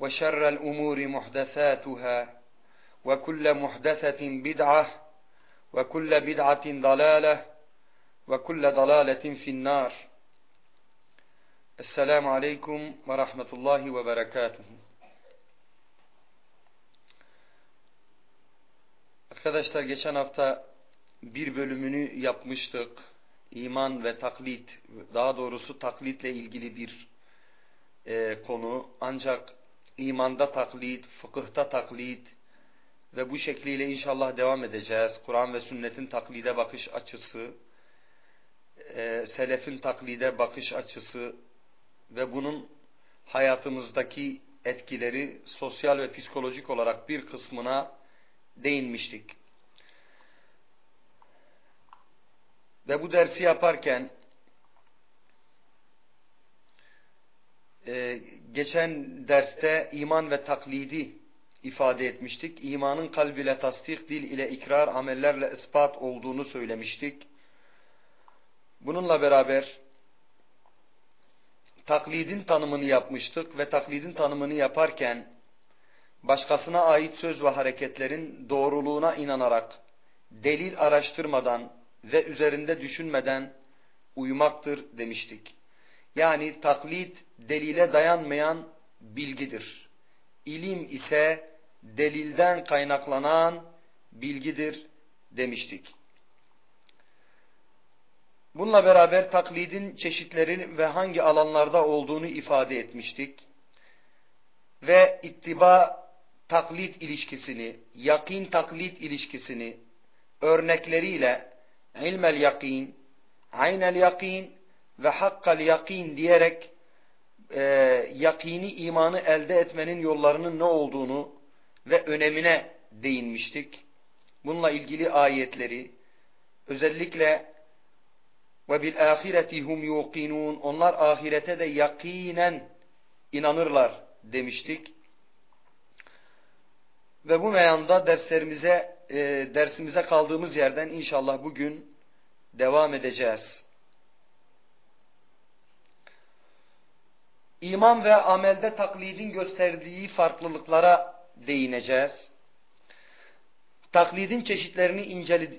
وشر الأمور محدثاتها وكل محدثة بدعة وكل بدعة ضلالة وكل ضلالة في النار السلام عليكم ورحمة الله وبركاته Arkadaşlar geçen hafta bir bölümünü yapmıştık. İman ve taklit, daha doğrusu taklitle ilgili bir e, konu. Ancak imanda taklit, fıkıhta taklit ve bu şekliyle inşallah devam edeceğiz. Kur'an ve sünnetin taklide bakış açısı, e, selefin taklide bakış açısı ve bunun hayatımızdaki etkileri sosyal ve psikolojik olarak bir kısmına değinmiştik. Ve bu dersi yaparken e, geçen derste iman ve taklidi ifade etmiştik. İmanın kalb ile tasdik, dil ile ikrar, amellerle ispat olduğunu söylemiştik. Bununla beraber taklidin tanımını yapmıştık ve taklidin tanımını yaparken başkasına ait söz ve hareketlerin doğruluğuna inanarak delil araştırmadan ve üzerinde düşünmeden uymaktır demiştik. Yani taklit delile dayanmayan bilgidir. İlim ise delilden kaynaklanan bilgidir demiştik. Bununla beraber taklidin çeşitleri ve hangi alanlarda olduğunu ifade etmiştik. Ve ittiba taklit ilişkisini, yakin taklit ilişkisini örnekleriyle ilmel yakin, aynel yakin ve hakkal yakin diyerek e, yakini imanı elde etmenin yollarının ne olduğunu ve önemine değinmiştik. Bununla ilgili ayetleri özellikle ve bil ahireti hum yuqinun onlar ahirete de yakinen inanırlar demiştik. Ve bu meyanda derslerimize e, dersimize kaldığımız yerden inşallah bugün devam edeceğiz. İman ve amelde taklidin gösterdiği farklılıklara değineceğiz. Taklidin çeşitlerini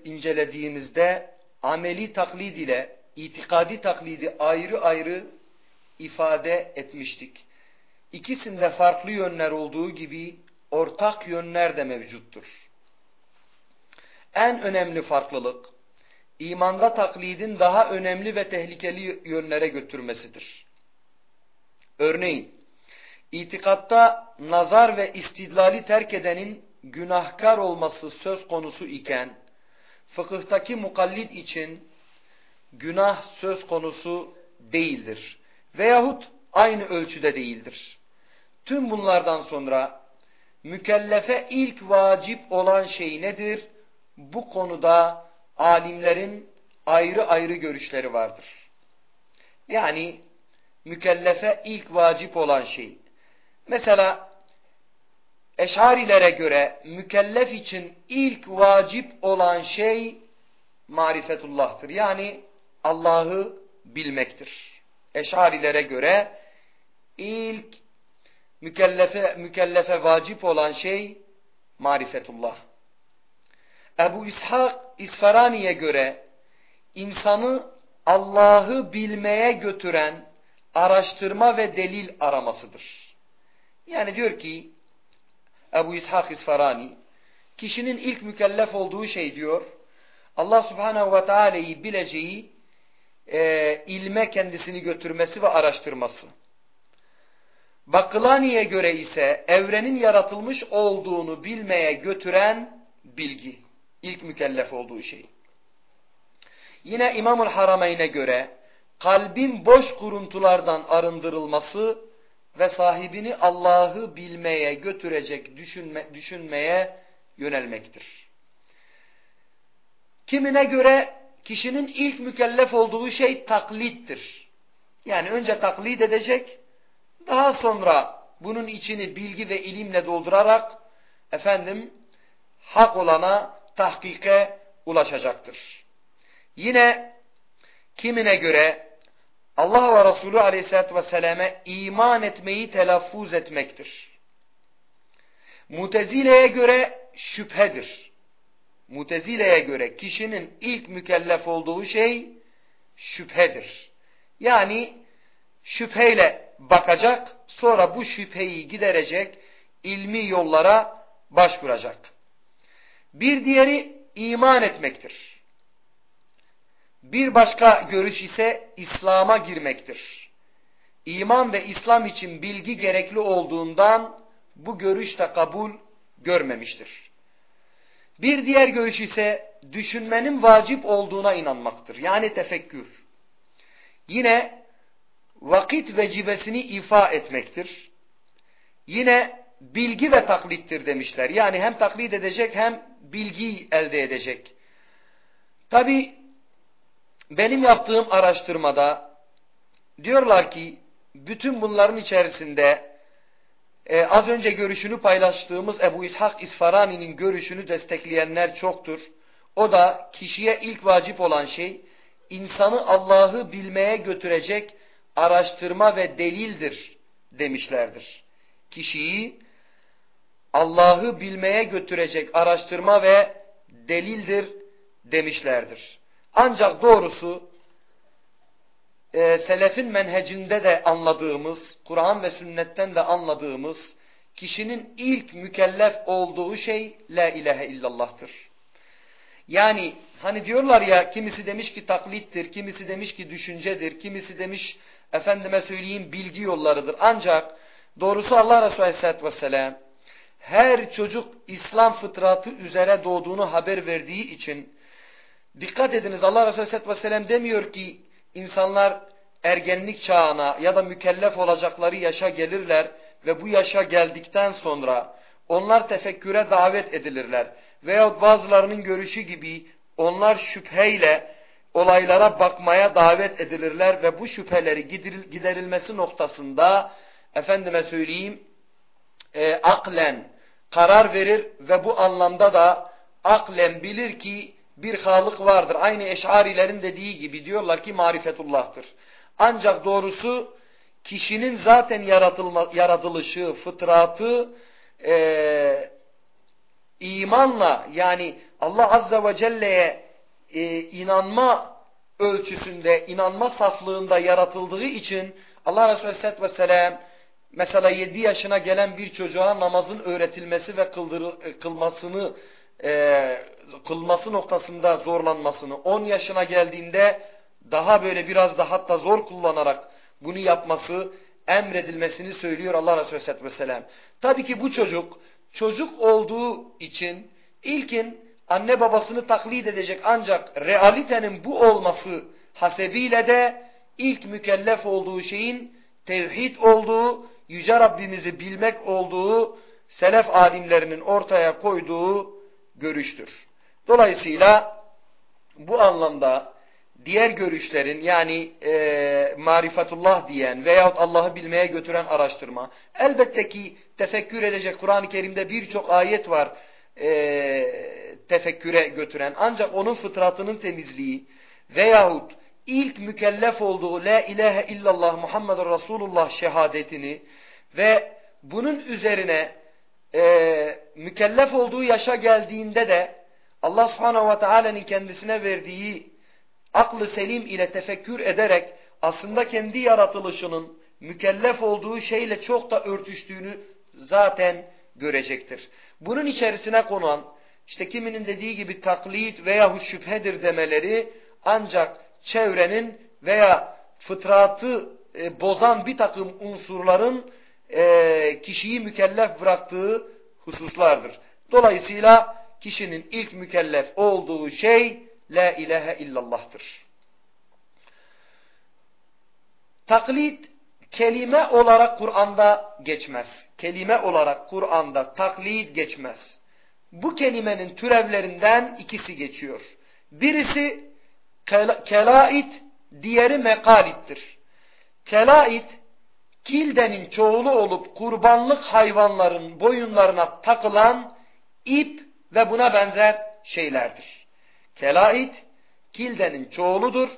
incelediğimizde ameli taklid ile itikadi taklidi ayrı ayrı ifade etmiştik. İkisinde farklı yönler olduğu gibi ortak yönler de mevcuttur. En önemli farklılık, imanda taklidin daha önemli ve tehlikeli yönlere götürmesidir. Örneğin, itikatta nazar ve istidlali terk edenin günahkar olması söz konusu iken, fıkıhtaki mukallid için günah söz konusu değildir. Veyahut aynı ölçüde değildir. Tüm bunlardan sonra mükellefe ilk vacip olan şey nedir? Bu konuda alimlerin ayrı ayrı görüşleri vardır. Yani mükellefe ilk vacip olan şey. Mesela Eşarilere göre mükellef için ilk vacip olan şey marifetullah'tır. Yani Allah'ı bilmektir. Eşarilere göre ilk mükellefe, mükellefe vacip olan şey marifetullah. Ebu İshak İsfarani'ye göre insanı Allah'ı bilmeye götüren araştırma ve delil aramasıdır. Yani diyor ki Ebu İshak İsfarani kişinin ilk mükellef olduğu şey diyor Allah subhanehu ve teala'yı bileceği e, ilme kendisini götürmesi ve araştırması. Bakılani'ye göre ise evrenin yaratılmış olduğunu bilmeye götüren bilgi. ilk mükellef olduğu şey. Yine İmamul Harameyn'e göre kalbin boş kuruntulardan arındırılması ve sahibini Allah'ı bilmeye götürecek düşünme, düşünmeye yönelmektir. Kimine göre kişinin ilk mükellef olduğu şey taklittir. Yani önce taklit edecek, daha sonra bunun içini bilgi ve ilimle doldurarak efendim hak olana tahkike ulaşacaktır. Yine kimine göre Allah ve Resulü Aleyhisselatü Vesselam'e iman etmeyi telaffuz etmektir. Mutezile'ye göre şüphedir. Mutezile'ye göre kişinin ilk mükellef olduğu şey şüphedir. Yani şüpheyle bakacak, sonra bu şüpheyi giderecek, ilmi yollara başvuracak. Bir diğeri iman etmektir. Bir başka görüş ise İslam'a girmektir. İman ve İslam için bilgi gerekli olduğundan bu görüş de kabul görmemiştir. Bir diğer görüş ise düşünmenin vacip olduğuna inanmaktır. Yani tefekkür. Yine vakit vecibesini ifa etmektir. Yine bilgi ve taklittir demişler. Yani hem taklit edecek hem bilgi elde edecek. Tabi benim yaptığım araştırmada diyorlar ki bütün bunların içerisinde e, az önce görüşünü paylaştığımız Ebu İshak İsfarani'nin görüşünü destekleyenler çoktur. O da kişiye ilk vacip olan şey insanı Allah'ı bilmeye götürecek araştırma ve delildir demişlerdir. Kişiyi Allah'ı bilmeye götürecek araştırma ve delildir demişlerdir. Ancak doğrusu e, selefin menhecinde de anladığımız, Kur'an ve sünnetten de anladığımız kişinin ilk mükellef olduğu şey la ilahe illallah'tır. Yani hani diyorlar ya kimisi demiş ki taklittir, kimisi demiş ki düşüncedir, kimisi demiş efendime söyleyeyim bilgi yollarıdır. Ancak doğrusu Allah Resulü Aleyhisselatü Vesselam her çocuk İslam fıtratı üzere doğduğunu haber verdiği için dikkat ediniz Allah Resulü Aleyhisselatü Vesselam demiyor ki insanlar ergenlik çağına ya da mükellef olacakları yaşa gelirler ve bu yaşa geldikten sonra onlar tefekküre davet edilirler. Veyahut bazılarının görüşü gibi onlar şüpheyle olaylara bakmaya davet edilirler ve bu şüpheleri giderilmesi noktasında efendime söyleyeyim e, aklen karar verir ve bu anlamda da aklen bilir ki bir Halık vardır. Aynı Eş'arilerin dediği gibi diyorlar ki marifetullah'tır. Ancak doğrusu kişinin zaten yaratılma, yaratılışı, fıtratı e, imanla yani Allah Azze ve Celle'ye e, inanma ölçüsünde, inanma saflığında yaratıldığı için Allah Resulü Aleyhisselatü Vesselam mesela 7 yaşına gelen bir çocuğa namazın öğretilmesi ve kıldırı, kılmasını e, kılması noktasında zorlanmasını 10 yaşına geldiğinde daha böyle biraz da hatta zor kullanarak bunu yapması emredilmesini söylüyor Allah Resulü Aleyhisselatü Vesselam. Tabii ki bu çocuk çocuk olduğu için ilkin anne babasını taklit edecek ancak realitenin bu olması hasebiyle de ilk mükellef olduğu şeyin tevhid olduğu, Yüce Rabbimizi bilmek olduğu selef alimlerinin ortaya koyduğu görüştür. Dolayısıyla bu anlamda diğer görüşlerin yani e, marifetullah diyen veyahut Allah'ı bilmeye götüren araştırma. Elbette ki tefekkür edecek Kur'an-ı Kerim'de birçok ayet var e, tefekküre götüren. Ancak onun fıtratının temizliği veyahut ilk mükellef olduğu La ilahe illallah Muhammed Resulullah şehadetini ve bunun üzerine e, mükellef olduğu yaşa geldiğinde de Allah subhanahu ve teala'nın kendisine verdiği aklı selim ile tefekkür ederek aslında kendi yaratılışının mükellef olduğu şeyle çok da örtüştüğünü zaten görecektir. Bunun içerisine konan işte kiminin dediği gibi taklit veya şüphedir demeleri ancak çevrenin veya fıtratı e, bozan bir takım unsurların e, kişiyi mükellef bıraktığı hususlardır. Dolayısıyla kişinin ilk mükellef olduğu şey La ilahe illallah'tır. Taklit kelime olarak Kur'an'da geçmez. Kelime olarak Kur'an'da taklit geçmez. Bu kelimenin türevlerinden ikisi geçiyor. Birisi kelait, diğeri mekalittir. Kelait, kildenin çoğulu olup kurbanlık hayvanların boyunlarına takılan ip ve buna benzer şeylerdir. Kelait, kildenin çoğuludur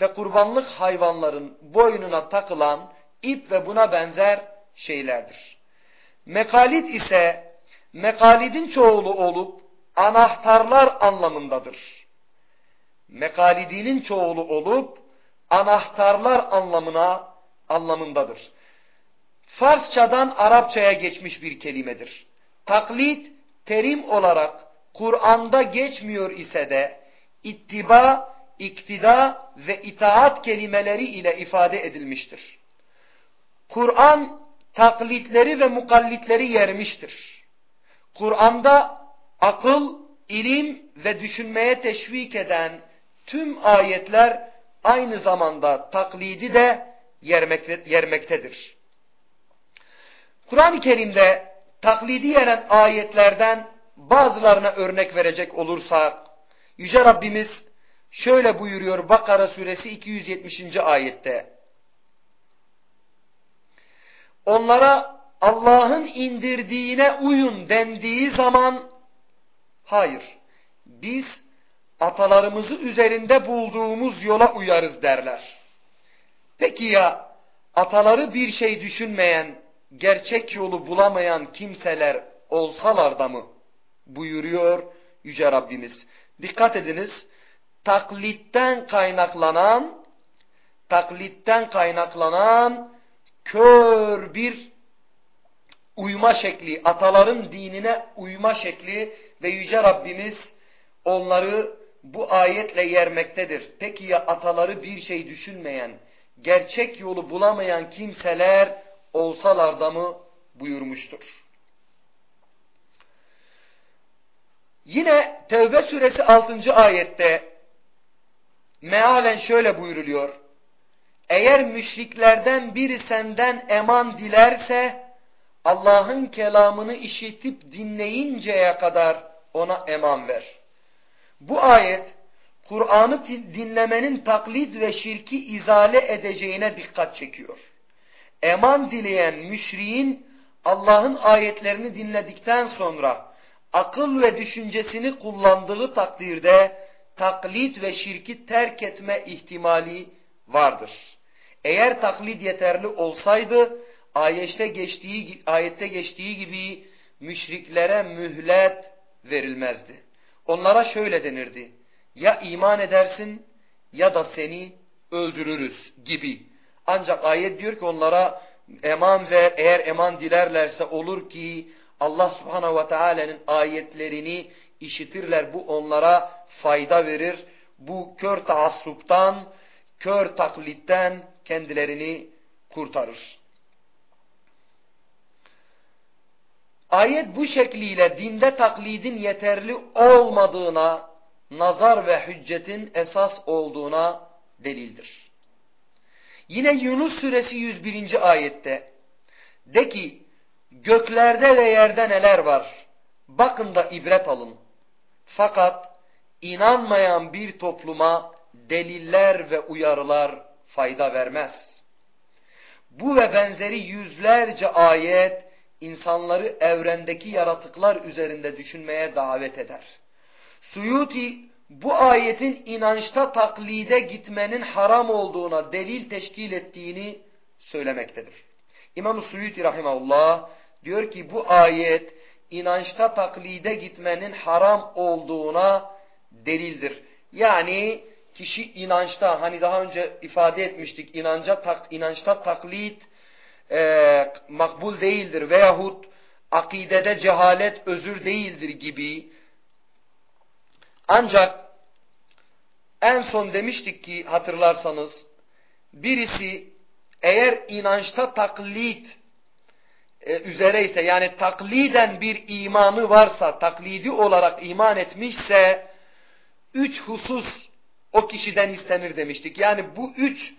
ve kurbanlık hayvanların boynuna takılan ip ve buna benzer şeylerdir. Mekalit ise mekalidin çoğulu olup anahtarlar anlamındadır. Mekalidinin çoğulu olup anahtarlar anlamına anlamındadır. Farsçadan Arapçaya geçmiş bir kelimedir. Taklit terim olarak Kur'an'da geçmiyor ise de ittiba, iktida ve itaat kelimeleri ile ifade edilmiştir. Kur'an taklitleri ve mukallitleri yermiştir. Kur'an'da akıl, ilim ve düşünmeye teşvik eden tüm ayetler aynı zamanda taklidi de yermektedir. Kur'an-ı Kerim'de taklidi yeren ayetlerden bazılarına örnek verecek olursak, Yüce Rabbimiz şöyle buyuruyor Bakara suresi 270. ayette. Onlara Allah'ın indirdiğine uyun dendiği zaman, hayır, biz atalarımızı üzerinde bulduğumuz yola uyarız derler. Peki ya ataları bir şey düşünmeyen, gerçek yolu bulamayan kimseler olsalar da mı? Buyuruyor Yüce Rabbimiz. Dikkat ediniz, taklitten kaynaklanan, taklitten kaynaklanan kör bir uyma şekli, ataların dinine uyma şekli ve Yüce Rabbimiz onları bu ayetle yermektedir. Peki ya ataları bir şey düşünmeyen, gerçek yolu bulamayan kimseler olsalar da mı buyurmuştur. Yine Tevbe suresi 6. ayette mealen şöyle buyuruluyor. Eğer müşriklerden biri senden eman dilerse Allah'ın kelamını işitip dinleyinceye kadar ona eman ver. Bu ayet Kur'an'ı dinlemenin taklit ve şirki izale edeceğine dikkat çekiyor. Eman dileyen müşriğin Allah'ın ayetlerini dinledikten sonra akıl ve düşüncesini kullandığı takdirde taklit ve şirki terk etme ihtimali vardır. Eğer taklit yeterli olsaydı ayette geçtiği, ayette geçtiği gibi müşriklere mühlet verilmezdi. Onlara şöyle denirdi. Ya iman edersin ya da seni öldürürüz gibi. Ancak ayet diyor ki onlara eman ve eğer eman dilerlerse olur ki Allah subhanahu ve teala'nın ayetlerini işitirler. Bu onlara fayda verir. Bu kör taassuptan, kör taklitten kendilerini kurtarır. Ayet bu şekliyle dinde taklidin yeterli olmadığına, nazar ve hüccetin esas olduğuna delildir. Yine Yunus suresi 101. ayette de ki göklerde ve yerde neler var bakın da ibret alın. Fakat inanmayan bir topluma deliller ve uyarılar fayda vermez. Bu ve benzeri yüzlerce ayet insanları evrendeki yaratıklar üzerinde düşünmeye davet eder. Suyuti bu ayetin inançta taklide gitmenin haram olduğuna delil teşkil ettiğini söylemektedir. İmam-ı Suyuti rahimahullah diyor ki bu ayet inançta taklide gitmenin haram olduğuna delildir. Yani kişi inançta hani daha önce ifade etmiştik inanca tak, inançta taklit e, makbul değildir veyahut akidede cehalet özür değildir gibi ancak en son demiştik ki hatırlarsanız birisi eğer inançta taklit e, üzere ise yani takliden bir imanı varsa taklidi olarak iman etmişse üç husus o kişiden istenir demiştik. Yani bu üç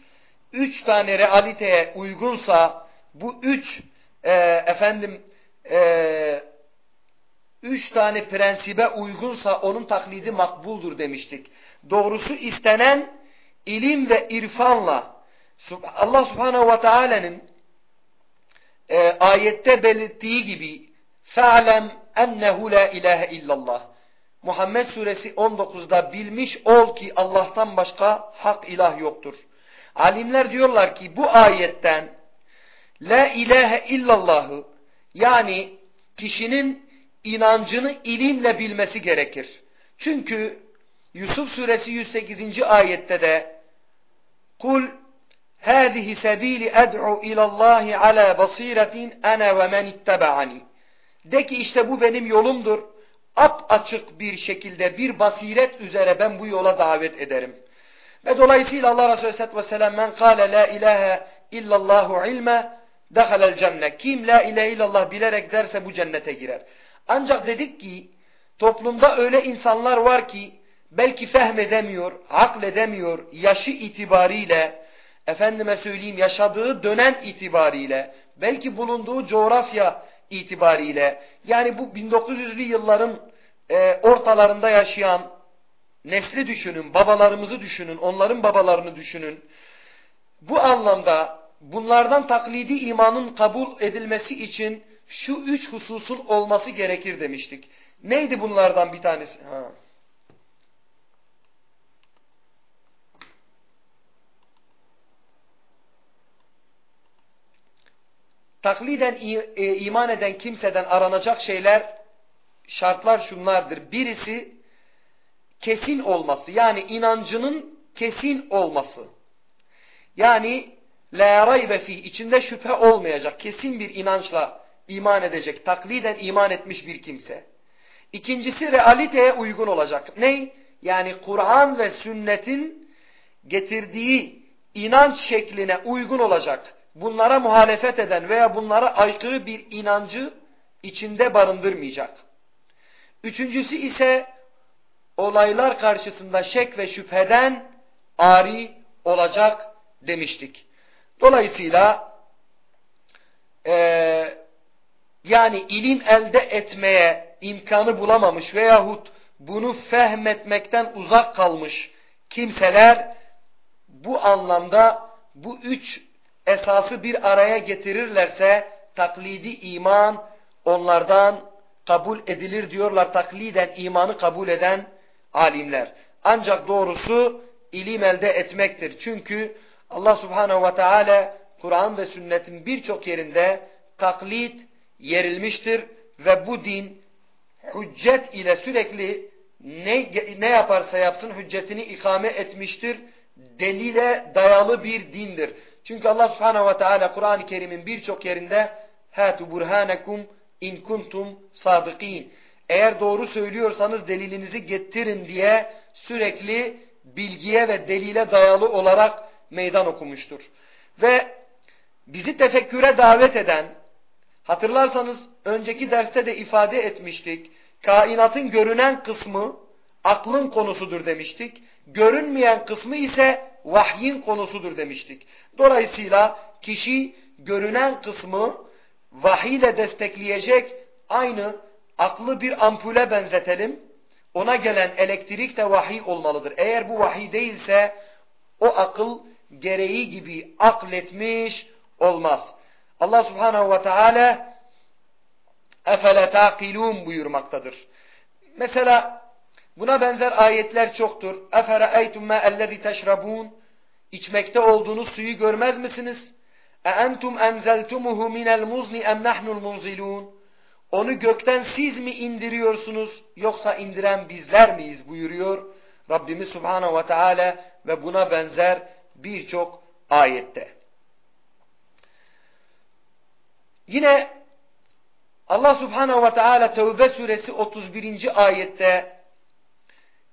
üç tane realiteye uygunsa bu üç e, efendim e, üç tane prensibe uygunsa onun taklidi makbuldur demiştik. Doğrusu istenen ilim ve irfanla Allah subhanehu ve teala'nın e, ayette belirttiği gibi فَعْلَمْ اَنَّهُ لَا اِلَٰهَ illallah Muhammed suresi 19'da bilmiş ol ki Allah'tan başka hak ilah yoktur. Alimler diyorlar ki bu ayetten La ilahe illallahı yani kişinin inancını ilimle bilmesi gerekir. Çünkü Yusuf suresi 108. ayette de Kul هذه سبيل أدعو إلى الله على بصيرة أنا ومن اتبعني De ki işte bu benim yolumdur. Ap açık bir şekilde bir basiret üzere ben bu yola davet ederim. Ve dolayısıyla Allah Resulü Aleyhisselatü Vesselam men kâle la ilahe illallahu ilme dehalel cennet. Kim la ilahe illallah bilerek derse bu cennete girer. Ancak dedik ki toplumda öyle insanlar var ki belki fehmedemiyor, akledemiyor, yaşı itibariyle, efendime söyleyeyim yaşadığı dönem itibariyle, belki bulunduğu coğrafya itibariyle, yani bu 1900'lü yılların e, ortalarında yaşayan nesli düşünün, babalarımızı düşünün, onların babalarını düşünün. Bu anlamda bunlardan taklidi imanın kabul edilmesi için şu üç hususun olması gerekir demiştik. Neydi bunlardan bir tanesi? Ha. Takliden e, iman eden kimseden aranacak şeyler, şartlar şunlardır. Birisi kesin olması. Yani inancının kesin olması. Yani la raybe fi içinde şüphe olmayacak. Kesin bir inançla iman edecek. Takliden iman etmiş bir kimse. İkincisi realiteye uygun olacak. Ney? Yani Kur'an ve sünnetin getirdiği inanç şekline uygun olacak. Bunlara muhalefet eden veya bunlara aykırı bir inancı içinde barındırmayacak. Üçüncüsü ise olaylar karşısında şek ve şüpheden ari olacak demiştik. Dolayısıyla e, yani ilim elde etmeye imkanı bulamamış veyahut bunu fehmetmekten uzak kalmış kimseler bu anlamda bu üç esası bir araya getirirlerse taklidi iman onlardan kabul edilir diyorlar takliden imanı kabul eden alimler. Ancak doğrusu ilim elde etmektir. Çünkü Allah subhanehu ve teala Kur'an ve sünnetin birçok yerinde taklit yerilmiştir ve bu din hüccet ile sürekli ne, ne yaparsa yapsın hüccetini ikame etmiştir. Delile dayalı bir dindir. Çünkü Allah subhanehu ve teala Kur'an-ı Kerim'in birçok yerinde hatu burhanekum in kuntum sadıkin. Eğer doğru söylüyorsanız delilinizi getirin diye sürekli bilgiye ve delile dayalı olarak meydan okumuştur. Ve bizi tefekküre davet eden, hatırlarsanız önceki derste de ifade etmiştik, kainatın görünen kısmı aklın konusudur demiştik, görünmeyen kısmı ise vahyin konusudur demiştik. Dolayısıyla kişi görünen kısmı vahiy ile destekleyecek aynı aklı bir ampule benzetelim. Ona gelen elektrik de vahiy olmalıdır. Eğer bu vahiy değilse o akıl gereği gibi akletmiş olmaz. Allah subhanahu ve teala efele taqilun buyurmaktadır. Mesela buna benzer ayetler çoktur. Efere eytum ma ellezî teşrabûn İçmekte olduğunuz suyu görmez misiniz? E entum enzeltumuhu minel muzni em nahnul munzilun Onu gökten siz mi indiriyorsunuz yoksa indiren bizler miyiz buyuruyor Rabbimiz Subhanahu ve Teala ve buna benzer birçok ayette. Yine Allah Subhanahu ve Teala Tevbe suresi 31. ayette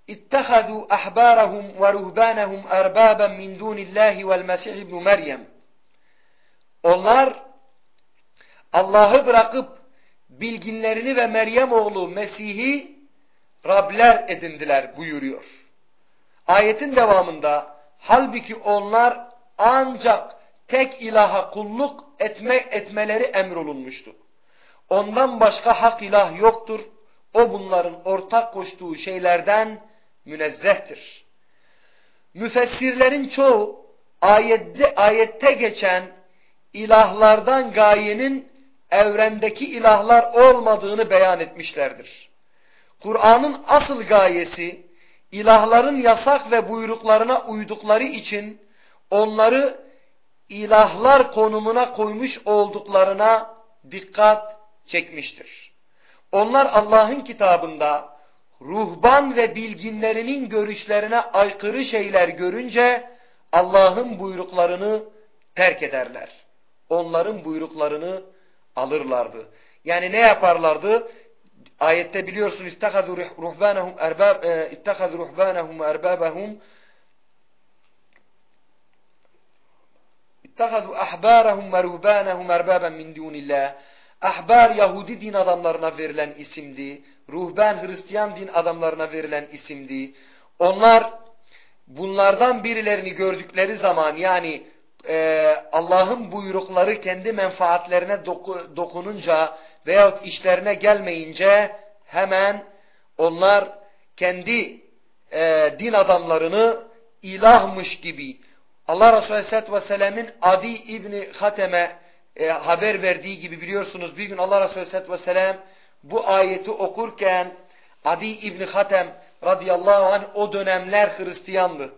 اتخذوا أحبارهم ورهبانهم أربابا من دون الله والمسيح ابن Meryem Onlar Allah'ı bırakıp bilginlerini ve Meryem oğlu Mesih'i Rabler edindiler buyuruyor. Ayetin devamında halbuki onlar ancak tek ilaha kulluk etme, etmeleri emrolunmuştu. Ondan başka hak ilah yoktur. O bunların ortak koştuğu şeylerden münezzehtir. Müfessirlerin çoğu ayette, ayette geçen ilahlardan gayenin evrendeki ilahlar olmadığını beyan etmişlerdir. Kur'an'ın asıl gayesi ilahların yasak ve buyruklarına uydukları için onları ilahlar konumuna koymuş olduklarına dikkat çekmiştir. Onlar Allah'ın kitabında ruhban ve bilginlerinin görüşlerine aykırı şeyler görünce Allah'ın buyruklarını terk ederler. Onların buyruklarını alırlardı. Yani ne yaparlardı? Ayette biliyorsunuz ittehadu ruhbanahum erbab e, ruhbanahum erbabahum ittehadu ahbarahum ve ruhbanahum erbaben min dunillah. Ahbar Yahudi din adamlarına verilen isimdi. Ruhban Hristiyan din adamlarına verilen isimdi. Onlar bunlardan birilerini gördükleri zaman yani e, Allah'ın buyrukları kendi menfaatlerine doku, dokununca veyahut işlerine gelmeyince hemen onlar kendi e, din adamlarını ilahmış gibi Allah Resulü Aleyhisselatü Vesselam'ın Adi İbni Hatem'e e, haber verdiği gibi biliyorsunuz bir gün Allah Resulü Aleyhisselatü Vesselam bu ayeti okurken Adi İbni Hatem radıyallahu anh o dönemler Hristiyandı.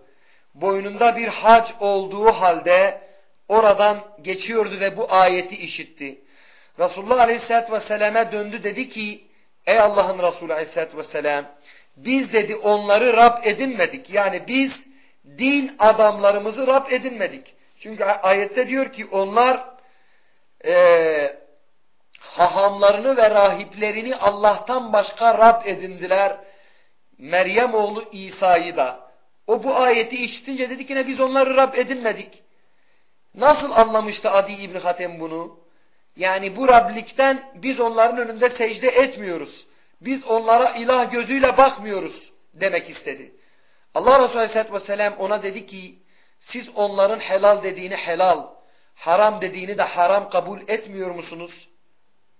Boynunda bir hac olduğu halde oradan geçiyordu ve bu ayeti işitti. Resulullah Aleyhisselatü Vesselam'a döndü dedi ki ey Allah'ın Resulü Aleyhisselatü Vesselam biz dedi onları Rab edinmedik. Yani biz din adamlarımızı Rab edinmedik. Çünkü ayette diyor ki onlar e, hahamlarını ve rahiplerini Allah'tan başka Rab edindiler. Meryem oğlu İsa'yı da. O bu ayeti işitince dedi ki ne biz onları Rab edinmedik. Nasıl anlamıştı Adi İbni Hatem bunu? Yani bu Rablikten biz onların önünde secde etmiyoruz. Biz onlara ilah gözüyle bakmıyoruz demek istedi. Allah Resulü Aleyhisselatü Vesselam ona dedi ki siz onların helal dediğini helal, haram dediğini de haram kabul etmiyor musunuz?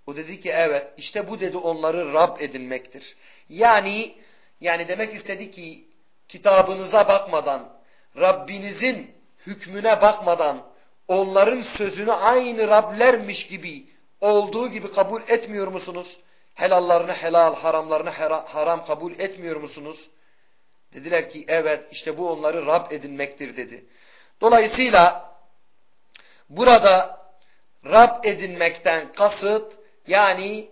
O dedi ki evet işte bu dedi onları Rab edinmektir. Yani yani demek istedi ki kitabınıza bakmadan, Rabbinizin hükmüne bakmadan onların sözünü aynı Rablermiş gibi olduğu gibi kabul etmiyor musunuz? Helallarını helal, haramlarını haram kabul etmiyor musunuz? Dediler ki evet işte bu onları Rab edinmektir dedi. Dolayısıyla burada Rab edinmekten kasıt yani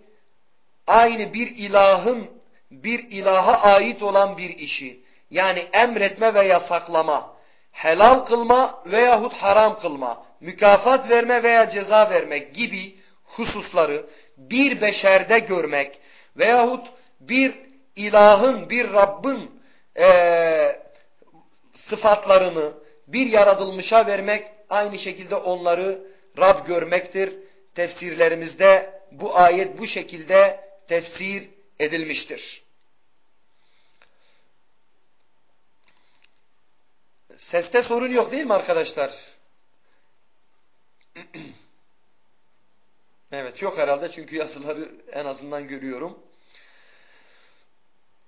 aynı bir ilahın bir ilaha ait olan bir işi yani emretme ve yasaklama, helal kılma veyahut haram kılma, mükafat verme veya ceza vermek gibi hususları bir beşerde görmek veyahut bir ilahın, bir Rabbin e, sıfatlarını bir yaratılmışa vermek aynı şekilde onları Rab görmektir. Tefsirlerimizde bu ayet bu şekilde tefsir edilmiştir. Seste sorun yok değil mi arkadaşlar? evet yok herhalde çünkü yazıları en azından görüyorum.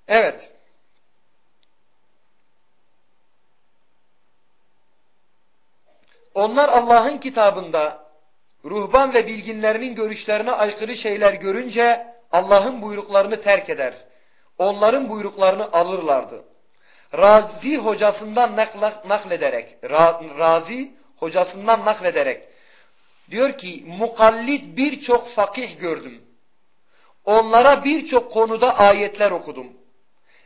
Evet. Onlar Allah'ın kitabında ruhban ve bilginlerinin görüşlerine aykırı şeyler görünce Allah'ın buyruklarını terk eder. Onların buyruklarını alırlardı. Razi hocasından naklederek, Razi hocasından naklederek diyor ki mukallit birçok fakih gördüm. Onlara birçok konuda ayetler okudum.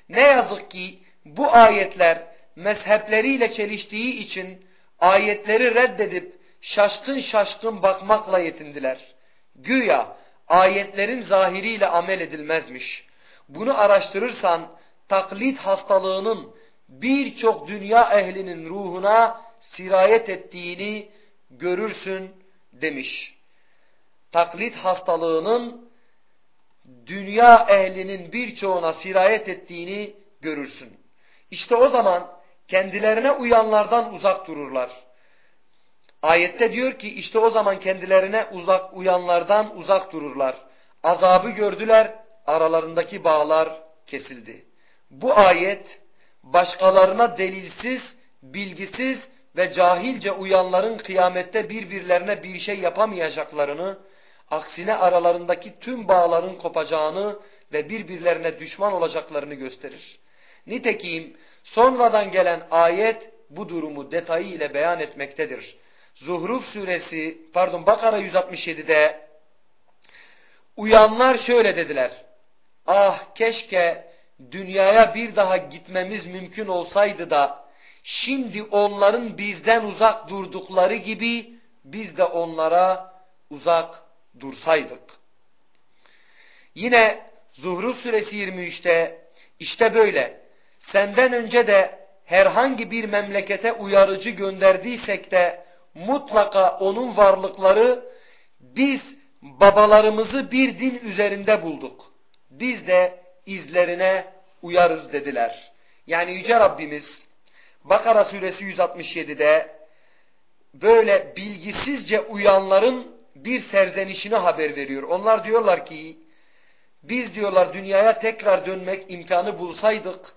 Ne yazık ki bu ayetler mezhepleriyle çeliştiği için ayetleri reddedip şaşkın şaşkın bakmakla yetindiler. Güya ayetlerin zahiriyle amel edilmezmiş. Bunu araştırırsan taklit hastalığının birçok dünya ehlinin ruhuna sirayet ettiğini görürsün demiş. Taklit hastalığının dünya ehlinin birçoğuna sirayet ettiğini görürsün. İşte o zaman kendilerine uyanlardan uzak dururlar. Ayette diyor ki işte o zaman kendilerine uzak uyanlardan uzak dururlar. Azabı gördüler, aralarındaki bağlar kesildi. Bu ayet başkalarına delilsiz, bilgisiz ve cahilce uyanların kıyamette birbirlerine bir şey yapamayacaklarını, aksine aralarındaki tüm bağların kopacağını ve birbirlerine düşman olacaklarını gösterir. Nitekim sonradan gelen ayet bu durumu detayı ile beyan etmektedir. Zuhruf suresi, pardon Bakara 167'de uyanlar şöyle dediler. Ah keşke dünyaya bir daha gitmemiz mümkün olsaydı da şimdi onların bizden uzak durdukları gibi biz de onlara uzak dursaydık. Yine Zuhruf suresi 23'te işte böyle senden önce de herhangi bir memlekete uyarıcı gönderdiysek de mutlaka onun varlıkları biz babalarımızı bir din üzerinde bulduk. Biz de izlerine uyarız dediler. Yani Yüce Rabbimiz Bakara suresi 167'de böyle bilgisizce uyanların bir serzenişini haber veriyor. Onlar diyorlar ki biz diyorlar dünyaya tekrar dönmek imkanı bulsaydık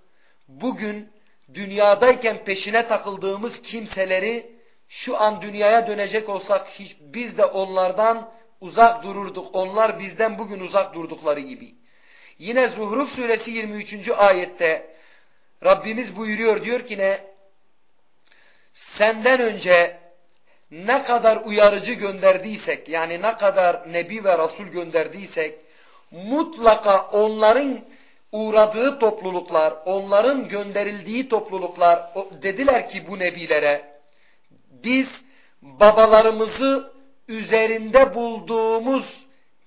bugün dünyadayken peşine takıldığımız kimseleri şu an dünyaya dönecek olsak hiç, biz de onlardan uzak dururduk. Onlar bizden bugün uzak durdukları gibi. Yine Zuhruf suresi 23. ayette Rabbimiz buyuruyor diyor ki ne? Senden önce ne kadar uyarıcı gönderdiysek yani ne kadar nebi ve rasul gönderdiysek mutlaka onların uğradığı topluluklar, onların gönderildiği topluluklar dediler ki bu nebilere biz babalarımızı üzerinde bulduğumuz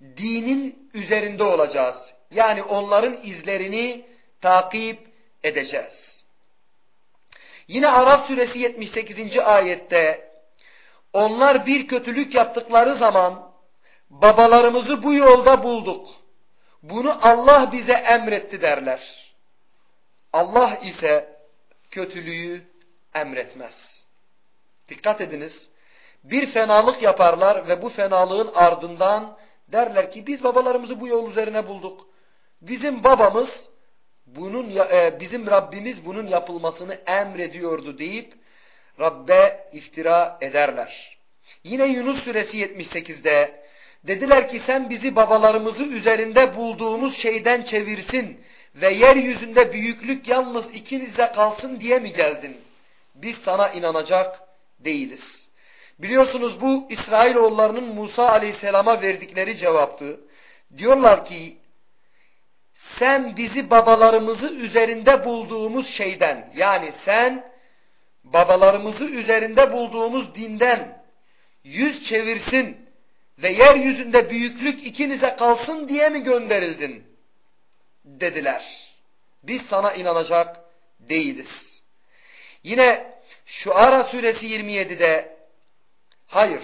dinin üzerinde olacağız. Yani onların izlerini takip edeceğiz. Yine Araf suresi 78. ayette onlar bir kötülük yaptıkları zaman babalarımızı bu yolda bulduk. Bunu Allah bize emretti derler. Allah ise kötülüğü emretmez. Dikkat ediniz. Bir fenalık yaparlar ve bu fenalığın ardından derler ki biz babalarımızı bu yol üzerine bulduk. Bizim babamız bunun e, bizim Rabbimiz bunun yapılmasını emrediyordu deyip Rabbe iftira ederler. Yine Yunus suresi 78'de dediler ki sen bizi babalarımızı üzerinde bulduğumuz şeyden çevirsin ve yeryüzünde büyüklük yalnız ikinize kalsın diye mi geldin? Biz sana inanacak değiliz. Biliyorsunuz bu İsrailoğullarının Musa aleyhisselama verdikleri cevaptı. Diyorlar ki sen bizi babalarımızı üzerinde bulduğumuz şeyden yani sen babalarımızı üzerinde bulduğumuz dinden yüz çevirsin ve yeryüzünde büyüklük ikinize kalsın diye mi gönderildin? Dediler. Biz sana inanacak değiliz. Yine şu Ara suresi 27'de hayır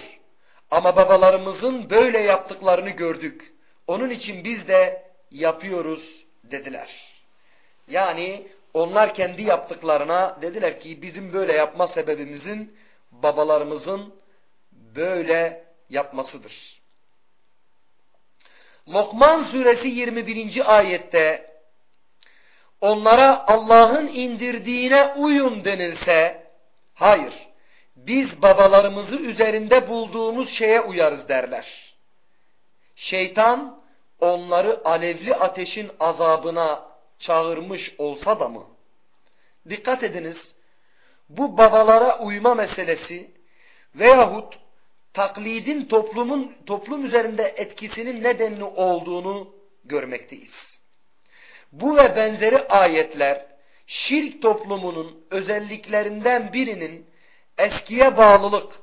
ama babalarımızın böyle yaptıklarını gördük. Onun için biz de yapıyoruz dediler. Yani onlar kendi yaptıklarına dediler ki bizim böyle yapma sebebimizin babalarımızın böyle yapmasıdır. Lokman suresi 21. ayette onlara Allah'ın indirdiğine uyun denilse Hayır. biz babalarımızı üzerinde bulduğumuz şeye uyarız derler. Şeytan onları alevli ateşin azabına çağırmış olsa da mı? Dikkat ediniz, bu babalara uyma meselesi veyahut taklidin toplumun toplum üzerinde etkisinin nedenli olduğunu görmekteyiz. Bu ve benzeri ayetler şirk toplumunun özelliklerinden birinin eskiye bağlılık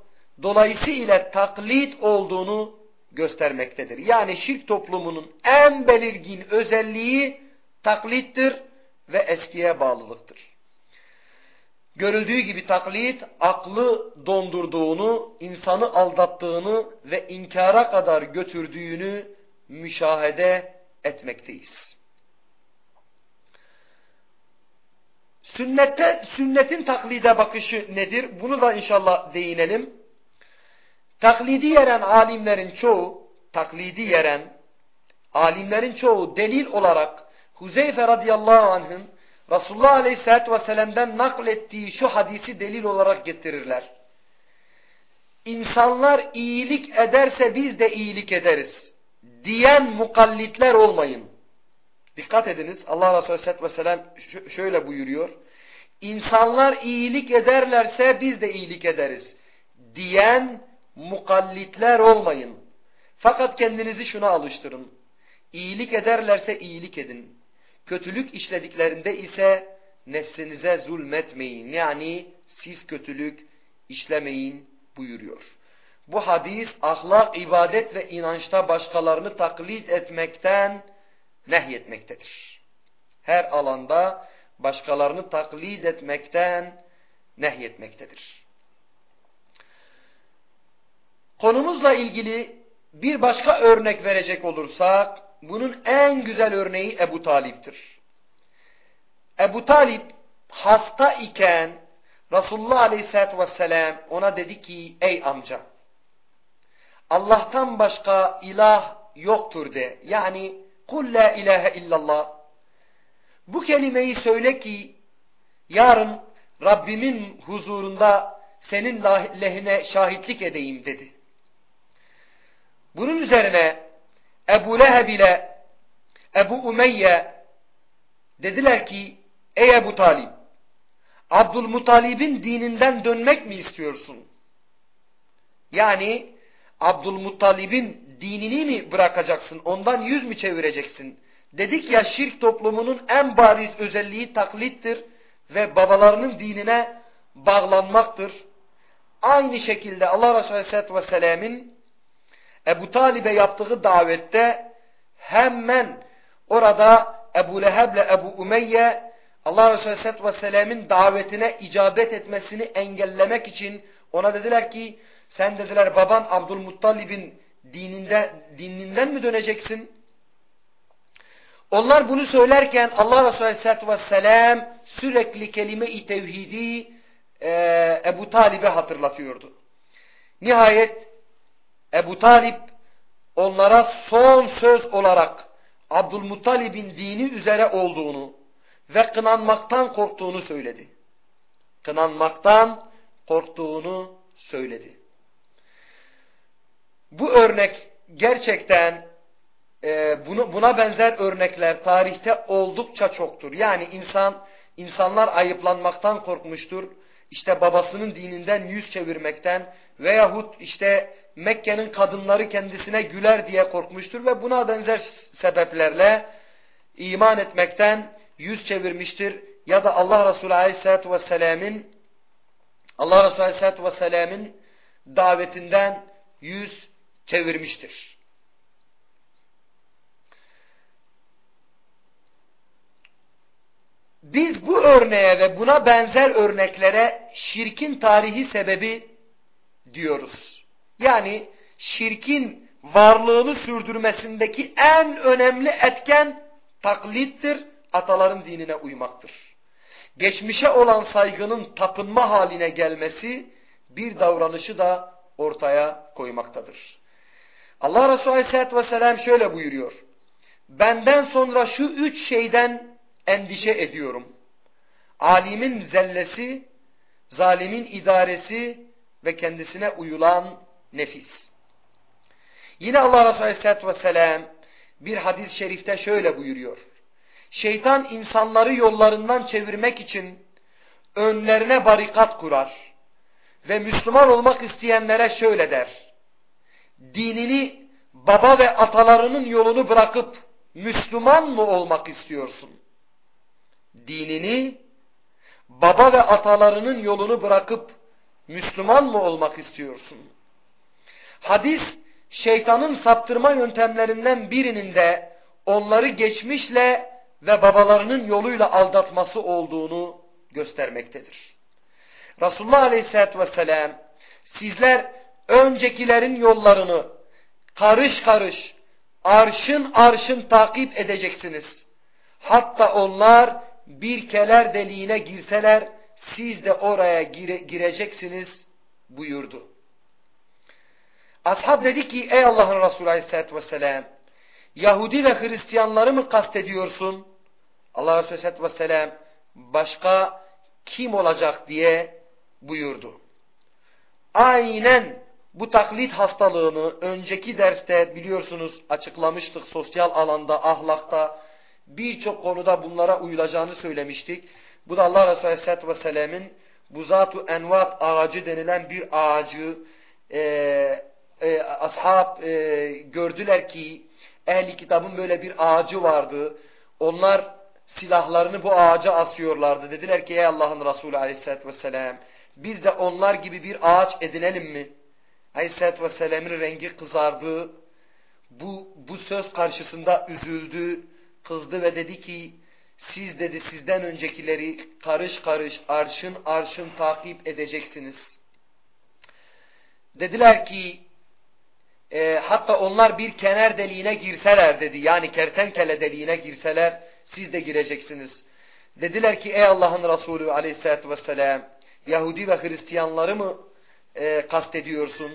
dolayısıyla taklit olduğunu göstermektedir. Yani şirk toplumunun en belirgin özelliği taklittir ve eskiye bağlılıktır. Görüldüğü gibi taklit aklı dondurduğunu, insanı aldattığını ve inkara kadar götürdüğünü müşahede etmekteyiz. Sünnette, sünnetin taklide bakışı nedir? Bunu da inşallah değinelim. Taklidi yeren alimlerin çoğu, taklidi yeren alimlerin çoğu delil olarak Huzeyfe radıyallahu anh'ın Resulullah aleyhissalatü vesselam'dan naklettiği şu hadisi delil olarak getirirler. İnsanlar iyilik ederse biz de iyilik ederiz diyen mukallitler olmayın. Dikkat ediniz Allah Resulü aleyhissalatü vesselam şöyle buyuruyor. İnsanlar iyilik ederlerse biz de iyilik ederiz diyen mukallitler olmayın. Fakat kendinizi şuna alıştırın. İyilik ederlerse iyilik edin. Kötülük işlediklerinde ise nefsinize zulmetmeyin. Yani siz kötülük işlemeyin buyuruyor. Bu hadis ahlak, ibadet ve inançta başkalarını taklit etmekten nehyetmektedir. Her alanda başkalarını taklit etmekten nehyetmektedir. Konumuzla ilgili bir başka örnek verecek olursak, bunun en güzel örneği Ebu Talip'tir. Ebu Talip hasta iken Resulullah Aleyhisselatü Vesselam ona dedi ki ey amca Allah'tan başka ilah yoktur de. Yani kul la ilahe illallah. Bu kelimeyi söyle ki yarın Rabbimin huzurunda senin lehine şahitlik edeyim dedi. Bunun üzerine Ebu Leheb ile Ebu Umeyye dediler ki ey Ebu Talib Abdülmuttalib'in dininden dönmek mi istiyorsun? Yani Abdülmuttalib'in dinini mi bırakacaksın? Ondan yüz mü çevireceksin? Dedik ya şirk toplumunun en bariz özelliği taklittir ve babalarının dinine bağlanmaktır. Aynı şekilde Allah Resulü Aleyhisselatü Vesselam'ın Ebu Talib'e yaptığı davette hemen orada Ebu Leheb ile Ebu Umeyye Allah Resulü Aleyhisselatü Vesselam'ın davetine icabet etmesini engellemek için ona dediler ki sen dediler baban Abdülmuttalib'in dininde, dininden mi döneceksin? Onlar bunu söylerken Allah Resulü Aleyhisselatü Vesselam sürekli kelime-i tevhidi e, Ebu Talib'e hatırlatıyordu. Nihayet Ebu Talip onlara son söz olarak Abdülmuttalib'in dini üzere olduğunu ve kınanmaktan korktuğunu söyledi. Kınanmaktan korktuğunu söyledi. Bu örnek gerçekten e, bunu, buna benzer örnekler tarihte oldukça çoktur. Yani insan insanlar ayıplanmaktan korkmuştur. İşte babasının dininden yüz çevirmekten veyahut işte Mekke'nin kadınları kendisine güler diye korkmuştur ve buna benzer sebeplerle iman etmekten yüz çevirmiştir. Ya da Allah Resulü Aleyhisselatü Vesselam'ın Allah Resulü Aleyhisselatü Vesselam'ın davetinden yüz çevirmiştir. Biz bu örneğe ve buna benzer örneklere şirkin tarihi sebebi diyoruz. Yani şirkin varlığını sürdürmesindeki en önemli etken taklittir, ataların dinine uymaktır. Geçmişe olan saygının tapınma haline gelmesi bir davranışı da ortaya koymaktadır. Allah Resulü Aleyhisselatü Vesselam şöyle buyuruyor. Benden sonra şu üç şeyden endişe ediyorum. Alimin zellesi, zalimin idaresi ve kendisine uyulan nefis. Yine Allah Resulü Aleyhisselatü Vesselam bir hadis-i şerifte şöyle buyuruyor. Şeytan insanları yollarından çevirmek için önlerine barikat kurar ve Müslüman olmak isteyenlere şöyle der. Dinini baba ve atalarının yolunu bırakıp Müslüman mı olmak istiyorsun? Dinini baba ve atalarının yolunu bırakıp Müslüman mı olmak istiyorsun? Hadis şeytanın saptırma yöntemlerinden birinin de onları geçmişle ve babalarının yoluyla aldatması olduğunu göstermektedir. Resulullah Aleyhisselatü Vesselam sizler öncekilerin yollarını karış karış arşın arşın takip edeceksiniz. Hatta onlar bir keler deliğine girseler siz de oraya gire, gireceksiniz buyurdu. Ashab dedi ki ey Allah'ın Resulü Aleyhisselatü Vesselam Yahudi ve Hristiyanları mı kastediyorsun? Allah Resulü Aleyhisselatü Vesselam başka kim olacak diye buyurdu. Aynen bu taklit hastalığını önceki derste biliyorsunuz açıklamıştık sosyal alanda, ahlakta birçok konuda bunlara uyulacağını söylemiştik. Bu da Allah Resulü Aleyhisselatü Vesselam'ın bu zat envat ağacı denilen bir ağacı e, e, ashab e, gördüler ki ehli kitabın böyle bir ağacı vardı. Onlar silahlarını bu ağaca asıyorlardı. Dediler ki ey Allah'ın Resulü Aleyhisselatü Vesselam biz de onlar gibi bir ağaç edinelim mi? Aleyhisselatü Vesselam'ın rengi kızardı. Bu, bu söz karşısında üzüldü, kızdı ve dedi ki siz dedi sizden öncekileri karış karış arşın arşın takip edeceksiniz. Dediler ki e, hatta onlar bir kenar deliğine girseler dedi. Yani kertenkele deliğine girseler siz de gireceksiniz. Dediler ki ey Allah'ın Resulü aleyhissalatü vesselam Yahudi ve Hristiyanları mı e, kastediyorsun?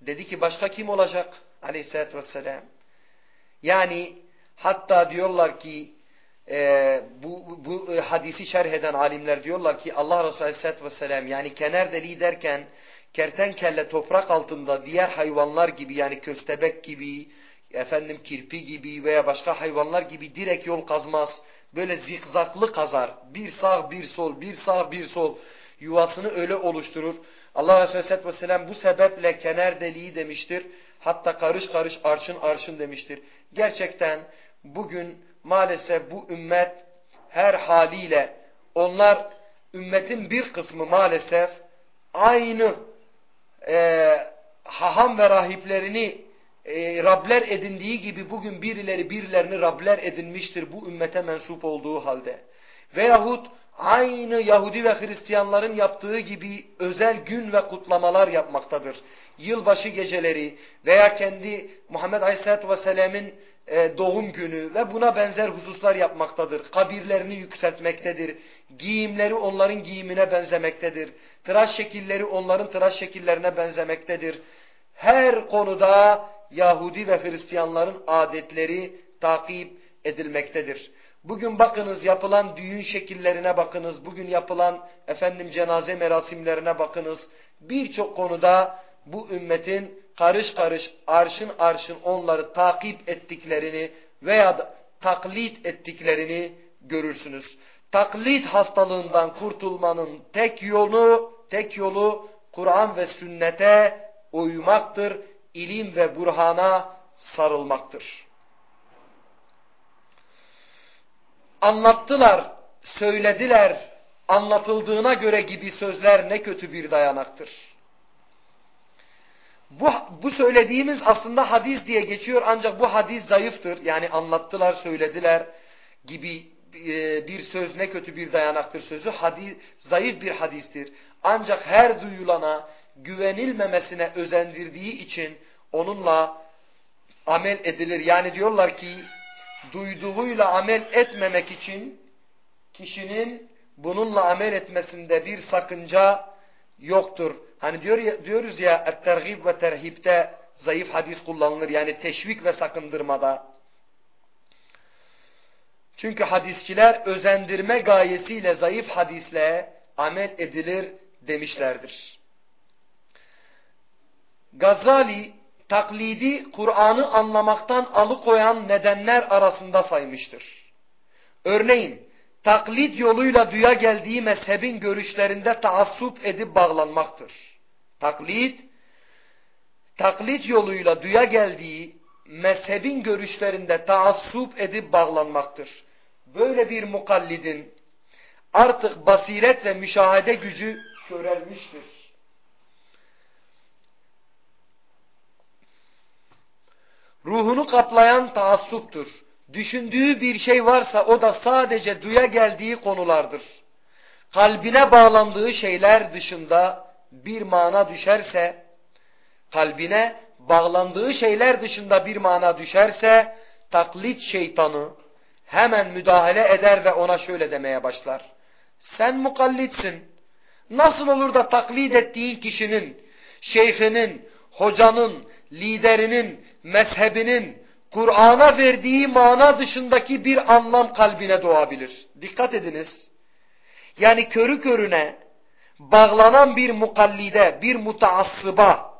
Dedi ki başka kim olacak aleyhissalatü vesselam? Yani hatta diyorlar ki e, bu, bu e, hadisi şerh eden alimler diyorlar ki Allah Resulü aleyhissalatü vesselam yani kenar deliği derken kertenkelle toprak altında diğer hayvanlar gibi yani köstebek gibi efendim kirpi gibi veya başka hayvanlar gibi direkt yol kazmaz. Böyle zikzaklı kazar. Bir sağ bir sol, bir sağ bir sol yuvasını öyle oluşturur. Allah Resulü Aleyhisselatü Vesselam bu sebeple kenar deliği demiştir. Hatta karış karış arşın arşın demiştir. Gerçekten bugün maalesef bu ümmet her haliyle onlar ümmetin bir kısmı maalesef aynı e, haham ve rahiplerini e, Rabler edindiği gibi bugün birileri birilerini Rabler edinmiştir bu ümmete mensup olduğu halde. Veyahut aynı Yahudi ve Hristiyanların yaptığı gibi özel gün ve kutlamalar yapmaktadır. Yılbaşı geceleri veya kendi Muhammed Aleyhisselatü Vesselam'ın e, doğum günü ve buna benzer hususlar yapmaktadır. Kabirlerini yükseltmektedir. Giyimleri onların giyimine benzemektedir. Tıraş şekilleri onların tıraş şekillerine benzemektedir. Her konuda Yahudi ve Hristiyanların adetleri takip edilmektedir. Bugün bakınız yapılan düğün şekillerine bakınız. Bugün yapılan efendim cenaze merasimlerine bakınız. Birçok konuda bu ümmetin karış karış arşın arşın onları takip ettiklerini veya taklit ettiklerini görürsünüz. Taklit hastalığından kurtulmanın tek yolu, tek yolu Kur'an ve sünnete uymaktır. ilim ve burhana sarılmaktır. Anlattılar, söylediler, anlatıldığına göre gibi sözler ne kötü bir dayanaktır. Bu, bu söylediğimiz aslında hadis diye geçiyor ancak bu hadis zayıftır. Yani anlattılar, söylediler gibi bir söz ne kötü bir dayanaktır sözü. Hadis, zayıf bir hadistir. Ancak her duyulana güvenilmemesine özendirdiği için onunla amel edilir. Yani diyorlar ki duyduğuyla amel etmemek için kişinin bununla amel etmesinde bir sakınca yoktur. Hani diyor ya, diyoruz ya et-tergib ve terhipte zayıf hadis kullanılır. Yani teşvik ve sakındırmada. Çünkü hadisçiler özendirme gayesiyle zayıf hadisle amel edilir demişlerdir. Gazali taklidi Kur'an'ı anlamaktan alıkoyan nedenler arasında saymıştır. Örneğin taklit yoluyla duya geldiği mezhebin görüşlerinde taassup edip bağlanmaktır. Taklit, taklit yoluyla duya geldiği mezhebin görüşlerinde taassup edip bağlanmaktır. Böyle bir mukallidin artık basiret ve müşahede gücü körelmiştir. Ruhunu kaplayan taassuptur. Düşündüğü bir şey varsa o da sadece duya geldiği konulardır. Kalbine bağlandığı şeyler dışında bir mana düşerse, kalbine bağlandığı şeyler dışında bir mana düşerse, taklit şeytanı hemen müdahale eder ve ona şöyle demeye başlar. Sen mukallitsin. Nasıl olur da taklit ettiğin kişinin, şeyhinin, hocanın, liderinin, mezhebinin, Kur'an'a verdiği mana dışındaki bir anlam kalbine doğabilir. Dikkat ediniz. Yani körü körüne bağlanan bir mukallide, bir mutaassıba,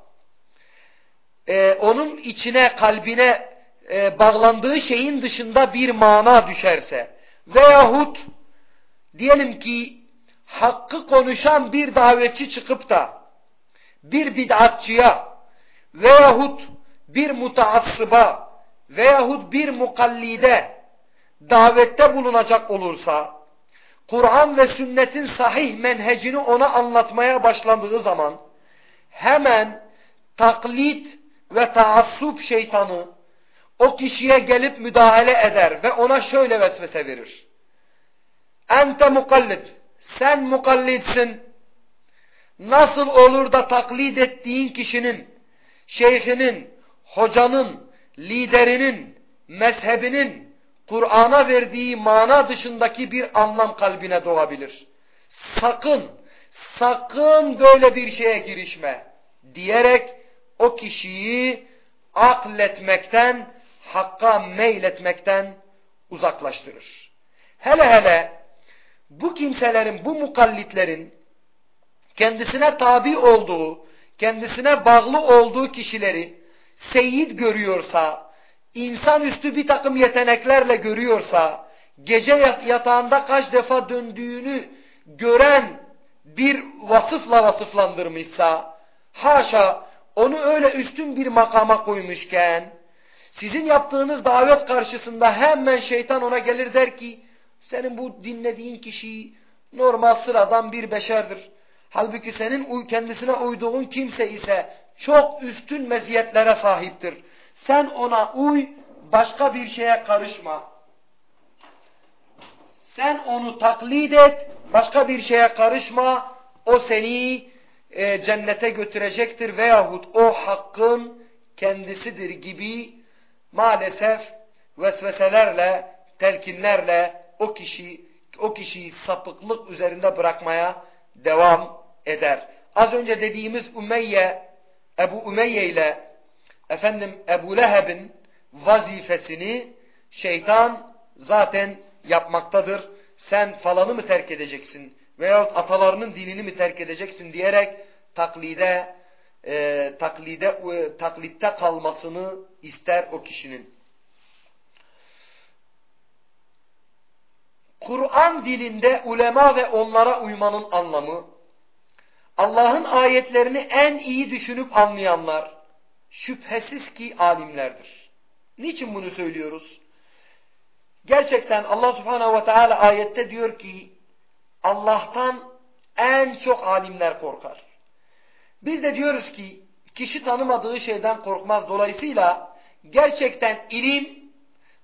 e, onun içine, kalbine e, bağlandığı şeyin dışında bir mana düşerse veyahut diyelim ki hakkı konuşan bir davetçi çıkıp da bir bid'atçıya veyahut bir mutaassıba veyahut bir mukallide davette bulunacak olursa Kur'an ve sünnetin sahih menhecini ona anlatmaya başlandığı zaman hemen taklit ve taassup şeytanı o kişiye gelip müdahale eder ve ona şöyle vesvese verir. Ente mukallid. Sen mukallidsin. Nasıl olur da taklit ettiğin kişinin, şeyhinin, hocanın, liderinin, mezhebinin Kur'an'a verdiği mana dışındaki bir anlam kalbine doğabilir. Sakın, sakın böyle bir şeye girişme diyerek o kişiyi akletmekten, hakka meyletmekten uzaklaştırır. Hele hele bu kimselerin, bu mukallitlerin kendisine tabi olduğu, kendisine bağlı olduğu kişileri seyit görüyorsa, insanüstü bir takım yeteneklerle görüyorsa, gece yatağında kaç defa döndüğünü gören bir vasıfla vasıflandırmışsa, haşa onu öyle üstün bir makama koymuşken, sizin yaptığınız davet karşısında hemen şeytan ona gelir der ki, senin bu dinlediğin kişi normal sıradan bir beşerdir. Halbuki senin kendisine uyduğun kimse ise çok üstün meziyetlere sahiptir. Sen ona uy, başka bir şeye karışma. Sen onu taklit et, başka bir şeye karışma. O seni e, cennete götürecektir veyahut o hakkın kendisidir gibi maalesef vesveselerle, telkinlerle o kişi o kişiyi sapıklık üzerinde bırakmaya devam eder. Az önce dediğimiz Umeyye, Ebu Umeyye ile efendim Ebu Leheb'in vazifesini şeytan zaten yapmaktadır. Sen falanı mı terk edeceksin veyahut atalarının dinini mi terk edeceksin diyerek taklide e, taklide e, taklitte kalmasını ister o kişinin. Kur'an dilinde ulema ve onlara uymanın anlamı Allah'ın ayetlerini en iyi düşünüp anlayanlar şüphesiz ki alimlerdir. Niçin bunu söylüyoruz? Gerçekten Allah subhanehu ve teala ayette diyor ki Allah'tan en çok alimler korkar. Biz de diyoruz ki kişi tanımadığı şeyden korkmaz. Dolayısıyla gerçekten ilim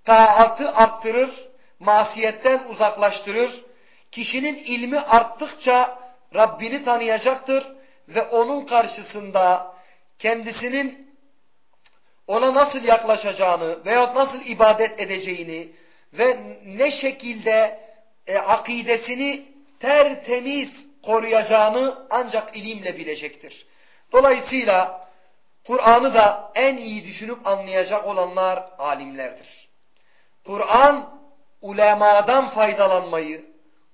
taatı arttırır, masiyetten uzaklaştırır. Kişinin ilmi arttıkça Rabbini tanıyacaktır ve onun karşısında kendisinin ona nasıl yaklaşacağını veya nasıl ibadet edeceğini ve ne şekilde e, akidesini tertemiz koruyacağını ancak ilimle bilecektir. Dolayısıyla Kur'an'ı da en iyi düşünüp anlayacak olanlar alimlerdir. Kur'an ulemadan faydalanmayı,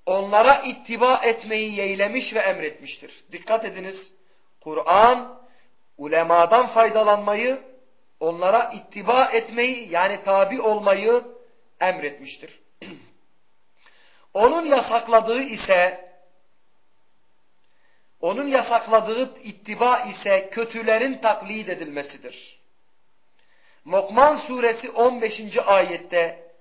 onlara ittiba etmeyi yeğlemiş ve emretmiştir. Dikkat ediniz. Kur'an ulemadan faydalanmayı, onlara ittiba etmeyi yani tabi olmayı emretmiştir. Onun yasakladığı ise onun yasakladığı ittiba ise kötülerin taklit edilmesidir. Lokman suresi 15. ayette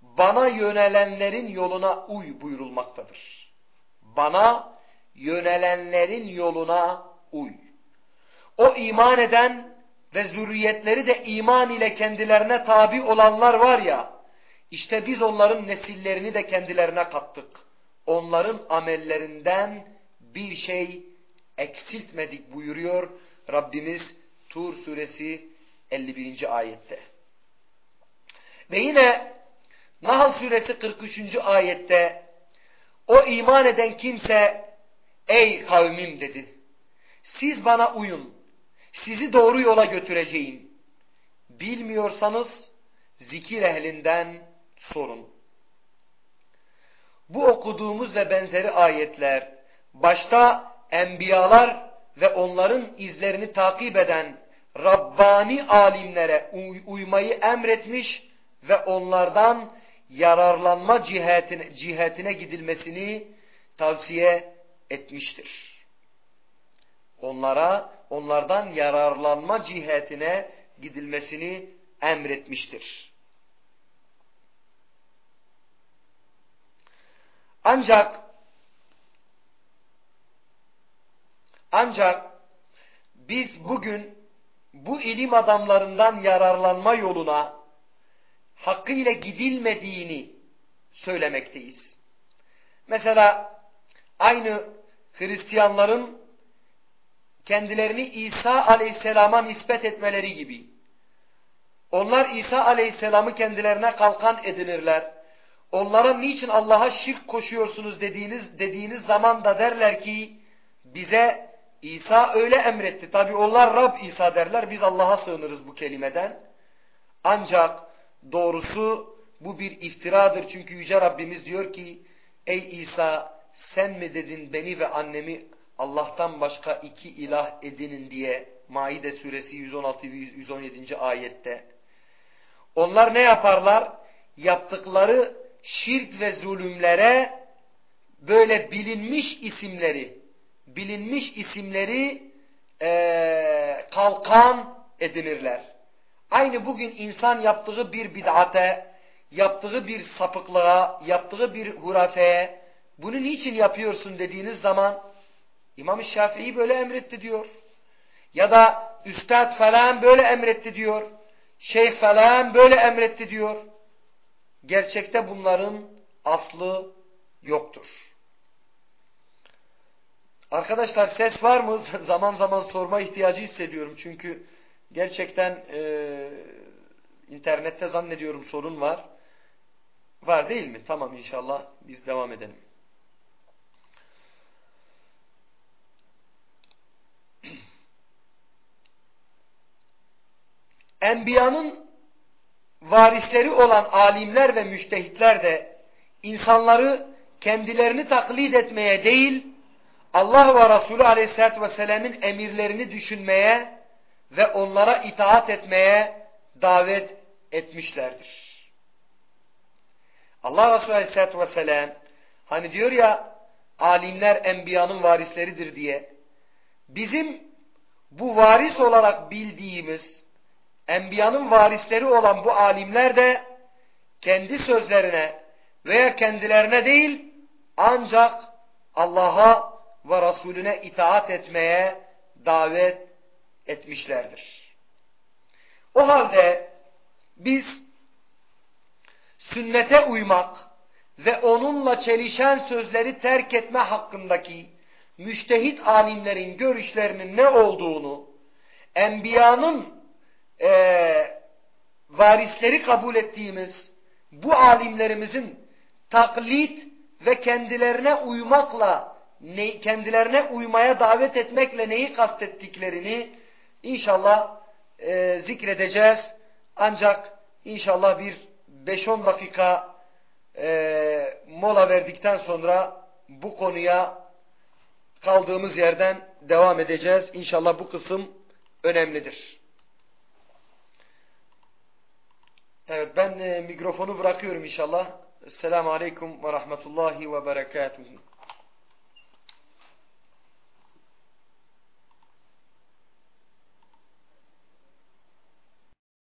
bana yönelenlerin yoluna uy buyurulmaktadır. Bana yönelenlerin yoluna uy. O iman eden ve zürriyetleri de iman ile kendilerine tabi olanlar var ya, işte biz onların nesillerini de kendilerine kattık. Onların amellerinden bir şey eksiltmedik buyuruyor Rabbimiz Tur suresi 51. ayette. Ve yine Nahl suresi 43. ayette o iman eden kimse ey kavmim dedi. Siz bana uyun. Sizi doğru yola götüreceğim. Bilmiyorsanız zikir ehlinden sorun. Bu okuduğumuz ve benzeri ayetler başta enbiyalar ve onların izlerini takip eden Rabbani alimlere uy uymayı emretmiş ve onlardan yararlanma cihetine, cihetine gidilmesini tavsiye etmiştir. Onlara, onlardan yararlanma cihetine gidilmesini emretmiştir. Ancak ancak biz bugün bu ilim adamlarından yararlanma yoluna hakkıyla gidilmediğini söylemekteyiz. Mesela aynı Hristiyanların kendilerini İsa aleyhisselama nispet etmeleri gibi. Onlar İsa aleyhisselamı kendilerine kalkan edinirler. Onlara niçin Allah'a şirk koşuyorsunuz dediğiniz, dediğiniz zaman da derler ki bize İsa öyle emretti. Tabi onlar Rab İsa derler. Biz Allah'a sığınırız bu kelimeden. Ancak doğrusu bu bir iftiradır. Çünkü Yüce Rabbimiz diyor ki Ey İsa sen mi dedin beni ve annemi Allah'tan başka iki ilah edinin diye Maide suresi 116 ve 117. ayette. Onlar ne yaparlar? Yaptıkları şirk ve zulümlere böyle bilinmiş isimleri bilinmiş isimleri e, kalkan edinirler. Aynı bugün insan yaptığı bir bid'ate, yaptığı bir sapıklığa, yaptığı bir hurafeye bunu niçin yapıyorsun dediğiniz zaman İmam-ı Şafii böyle emretti diyor. Ya da Üstad falan böyle emretti diyor. Şeyh falan böyle emretti diyor. Gerçekte bunların aslı yoktur. Arkadaşlar ses var mı? zaman zaman sorma ihtiyacı hissediyorum. Çünkü gerçekten e, internette zannediyorum sorun var. Var değil mi? Tamam inşallah biz devam edelim. Enbiyanın varisleri olan alimler ve müştehitler de insanları kendilerini taklit etmeye değil, Allah ve Resulü Aleyhisselatü Vesselam'ın emirlerini düşünmeye ve onlara itaat etmeye davet etmişlerdir. Allah Resulü Aleyhisselatü Vesselam hani diyor ya alimler enbiyanın varisleridir diye bizim bu varis olarak bildiğimiz enbiyanın varisleri olan bu alimler de kendi sözlerine veya kendilerine değil ancak Allah'a ve Resulüne itaat etmeye davet etmişlerdir. O halde biz sünnete uymak ve onunla çelişen sözleri terk etme hakkındaki müştehit alimlerin görüşlerinin ne olduğunu, enbiyanın e, varisleri kabul ettiğimiz bu alimlerimizin taklit ve kendilerine uymakla ne, kendilerine uymaya davet etmekle neyi kastettiklerini inşallah e, zikredeceğiz. Ancak inşallah bir 5-10 dakika e, mola verdikten sonra bu konuya kaldığımız yerden devam edeceğiz. İnşallah bu kısım önemlidir. Evet ben e, mikrofonu bırakıyorum inşallah. Esselamu Aleyküm ve Rahmetullahi ve Berekatuhu.